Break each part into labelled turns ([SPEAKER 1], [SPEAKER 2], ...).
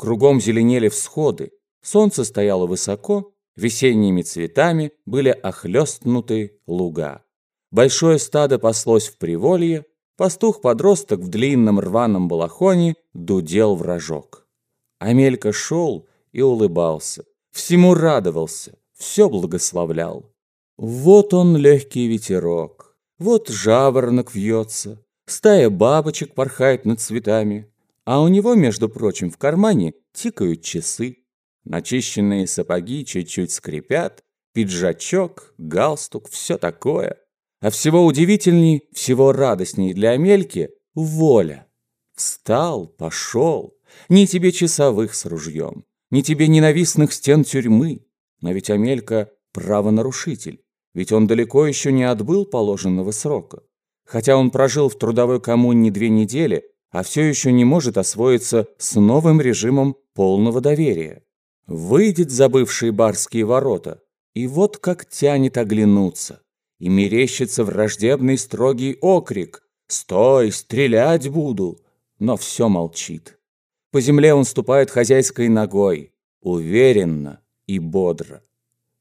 [SPEAKER 1] Кругом зеленели всходы, солнце стояло высоко, весенними цветами были охлестнуты луга. Большое стадо паслось в приволье, пастух-подросток в длинном рваном балахоне дудел в рожок. Амелька шел и улыбался, всему радовался, все благословлял. Вот он легкий ветерок, вот жаворонок вьется, стая бабочек порхает над цветами, а у него, между прочим, в кармане тикают часы. Начищенные сапоги чуть-чуть скрипят, пиджачок, галстук, все такое. А всего удивительней, всего радостней для Амельки — воля. Встал, пошел. Ни тебе часовых с ружьем, ни тебе ненавистных стен тюрьмы. Но ведь Амелька — правонарушитель, ведь он далеко еще не отбыл положенного срока. Хотя он прожил в трудовой коммуне две недели, а все еще не может освоиться с новым режимом полного доверия. Выйдет за бывшие барские ворота, и вот как тянет оглянуться, и мерещится враждебный строгий окрик «Стой, стрелять буду!» Но все молчит. По земле он ступает хозяйской ногой, уверенно и бодро.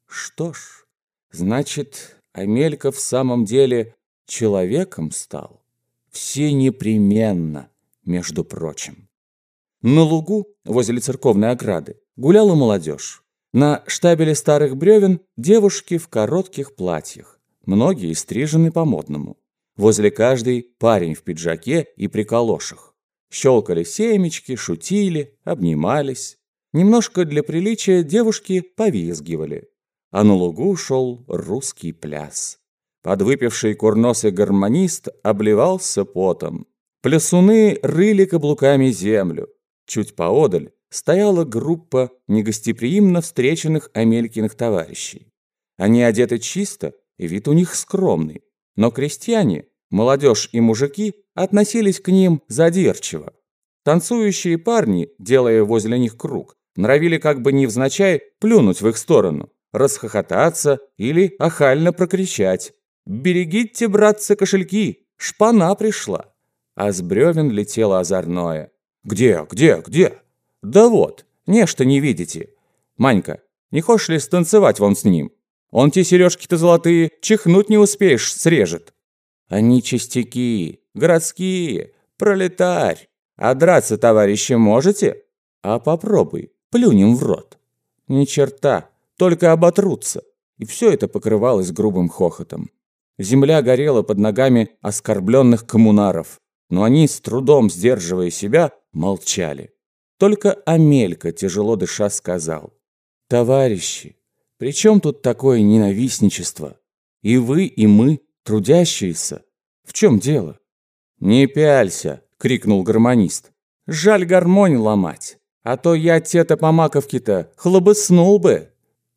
[SPEAKER 1] Что ж, значит, Амелька в самом деле человеком стал. Все непременно между прочим. На лугу, возле церковной ограды, гуляла молодежь. На штабеле старых бревен девушки в коротких платьях, многие стрижены по-модному. Возле каждой парень в пиджаке и при калошах. Щелкали семечки, шутили, обнимались. Немножко для приличия девушки повизгивали. А на лугу шел русский пляс. Подвыпивший курносый гармонист обливался потом. Плясуны рыли каблуками землю. Чуть поодаль стояла группа негостеприимно встреченных Амелькиных товарищей. Они одеты чисто, и вид у них скромный. Но крестьяне, молодежь и мужики относились к ним задирчиво. Танцующие парни, делая возле них круг, норовили как бы невзначай плюнуть в их сторону, расхохотаться или охально прокричать. «Берегите, братцы, кошельки! Шпана пришла!» А с бревен летело озорное. «Где, где, где?» «Да вот, нечто не видите. Манька, не хочешь ли станцевать вон с ним? Он те сережки-то золотые, чихнуть не успеешь, срежет». «Они частяки, городские, пролетарь. А драться, товарищи, можете? А попробуй, плюнем в рот». «Ни черта, только оботрутся». И все это покрывалось грубым хохотом. Земля горела под ногами оскорбленных коммунаров но они, с трудом сдерживая себя, молчали. Только Амелька, тяжело дыша, сказал. «Товарищи, при чем тут такое ненавистничество? И вы, и мы, трудящиеся. В чем дело?» «Не пялься!» — крикнул гармонист. «Жаль гармонь ломать, а то я те-то по маковке-то хлобыснул бы!»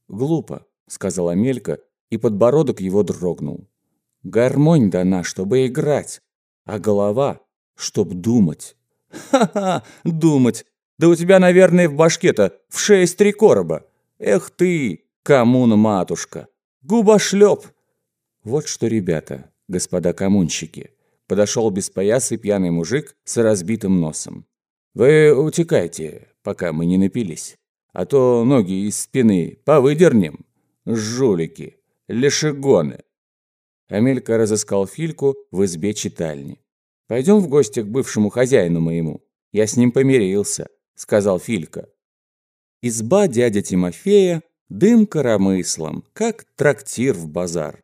[SPEAKER 1] «Глупо», — сказала Амелька, и подбородок его дрогнул. «Гармонь дана, чтобы играть, а голова, чтоб думать. Ха-ха, думать. Да у тебя, наверное, в башке-то в шесть три короба. Эх ты, коммуна-матушка. Губошлеп. Вот что, ребята, господа коммунщики. Подошел без пояса пьяный мужик с разбитым носом. Вы утекайте, пока мы не напились. А то ноги из спины повыдернем. Жулики, лешегоны. Амелька разыскал Фильку в избе читальни. «Пойдем в гости к бывшему хозяину моему. Я с ним помирился», — сказал Филька. Изба дядя Тимофея дым коромыслом, как трактир в базар.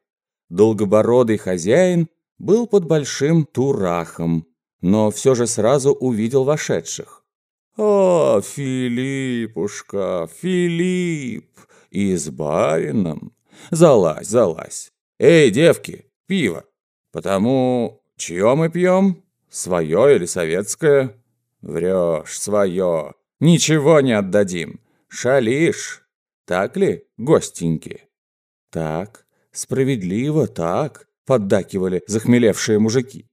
[SPEAKER 1] Долгобородый хозяин был под большим турахом, но все же сразу увидел вошедших. «О, Филиппушка, Филипп, и с барином! Залазь, залазь! «Эй, девки, пиво! Потому чье мы пьем? Свое или советское?» «Врешь, свое. Ничего не отдадим. Шалишь. Так ли, гостеньки?» «Так, справедливо, так», — поддакивали захмелевшие мужики.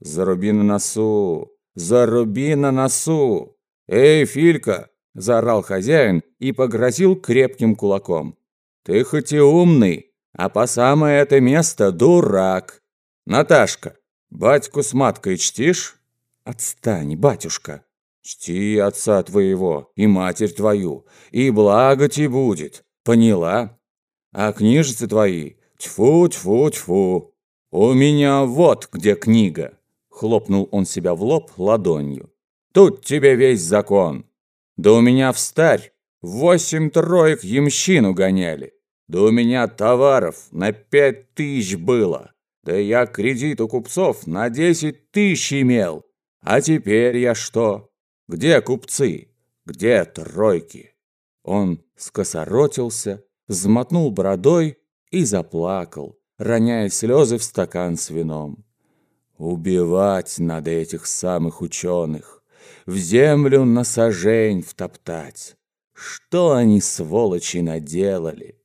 [SPEAKER 1] «Заруби на носу! Заруби на носу! Эй, Филька!» — заорал хозяин и погрозил крепким кулаком. «Ты хоть и умный, а по самое это место дурак. Наташка, батьку с маткой чтишь? Отстань, батюшка. Чти отца твоего и матерь твою, и благо тебе будет, поняла? А книжицы твои, тьфу-тьфу-тьфу, у меня вот где книга!» Хлопнул он себя в лоб ладонью. «Тут тебе весь закон. Да у меня в старь восемь троек ямщину гоняли. Да у меня товаров на пять тысяч было. Да я кредит у купцов на десять тысяч имел. А теперь я что? Где купцы? Где тройки?» Он скосоротился, взмотнул бородой и заплакал, роняя слезы в стакан с вином. Убивать надо этих самых ученых, в землю на сажень втоптать. Что они, сволочи, наделали?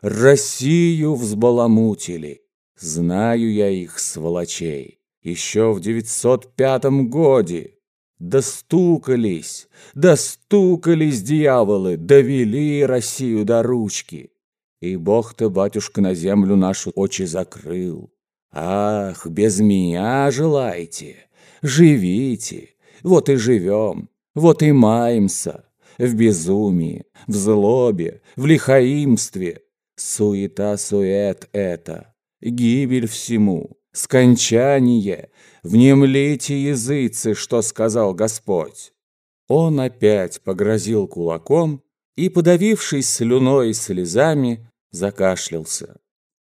[SPEAKER 1] Россию взбаламутили. Знаю я их, сволочей, еще в девятьсот пятом годе. Достукались, достукались дьяволы, довели Россию до ручки. И Бог-то, батюшка, на землю нашу очи закрыл. Ах, без меня желаете? Живите. Вот и живем, вот и маемся. В безумии, в злобе, в лихаимстве. Суета-сует это, гибель всему, скончание. Внемлите языцы, что сказал Господь. Он опять погрозил кулаком и, подавившись слюной и слезами, закашлялся.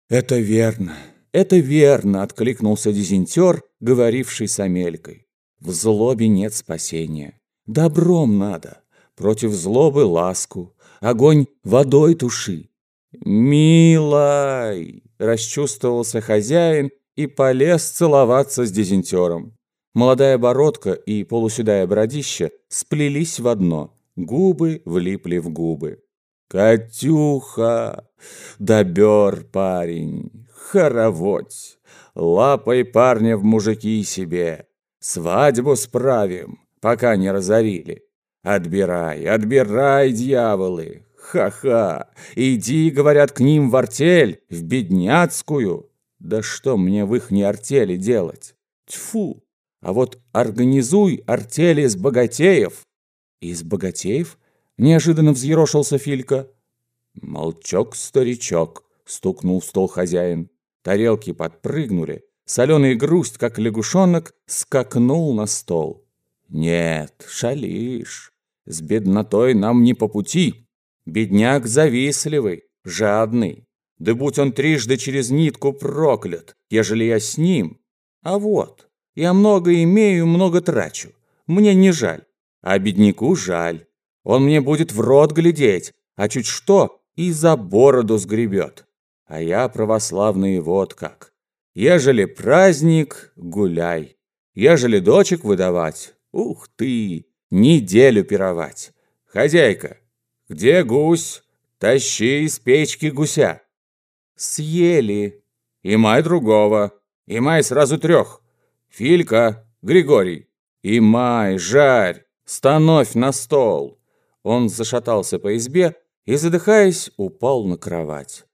[SPEAKER 1] «Это верно, это верно», — откликнулся дизентер, говоривший с Амелькой. «В злобе нет спасения. Добром надо. Против злобы ласку. Огонь водой туши». «Милай!» — расчувствовался хозяин и полез целоваться с дизентером. Молодая бородка и полуседая бородища сплелись в одно, губы влипли в губы. «Катюха! Добер парень! Хороводь! Лапой парня в мужики себе! Свадьбу справим, пока не разорили! Отбирай, отбирай, дьяволы! Ха-ха! Иди, говорят, к ним в артель, в бедняцкую! Да что мне в их не артели делать? Тьфу! А вот организуй артели из богатеев!» «Из богатеев?» Неожиданно взъерошился Филька. «Молчок, старичок», — стукнул в стол хозяин. Тарелки подпрыгнули. Соленый грусть, как лягушонок, скакнул на стол. «Нет, шалишь. С беднотой нам не по пути. Бедняк завистливый, жадный. Да будь он трижды через нитку проклят, ежели я с ним. А вот, я много имею, много трачу. Мне не жаль, а бедняку жаль. Он мне будет в рот глядеть, а чуть что и за бороду сгребет. А я православный вот как. Ежели праздник, гуляй. Ежели дочек выдавать, ух ты, неделю пировать. Хозяйка, где гусь? Тащи из печки гуся. Съели. И май другого. И май сразу трех. Филька, Григорий. И май, жарь, становь на стол. Он зашатался по избе и, задыхаясь, упал на кровать.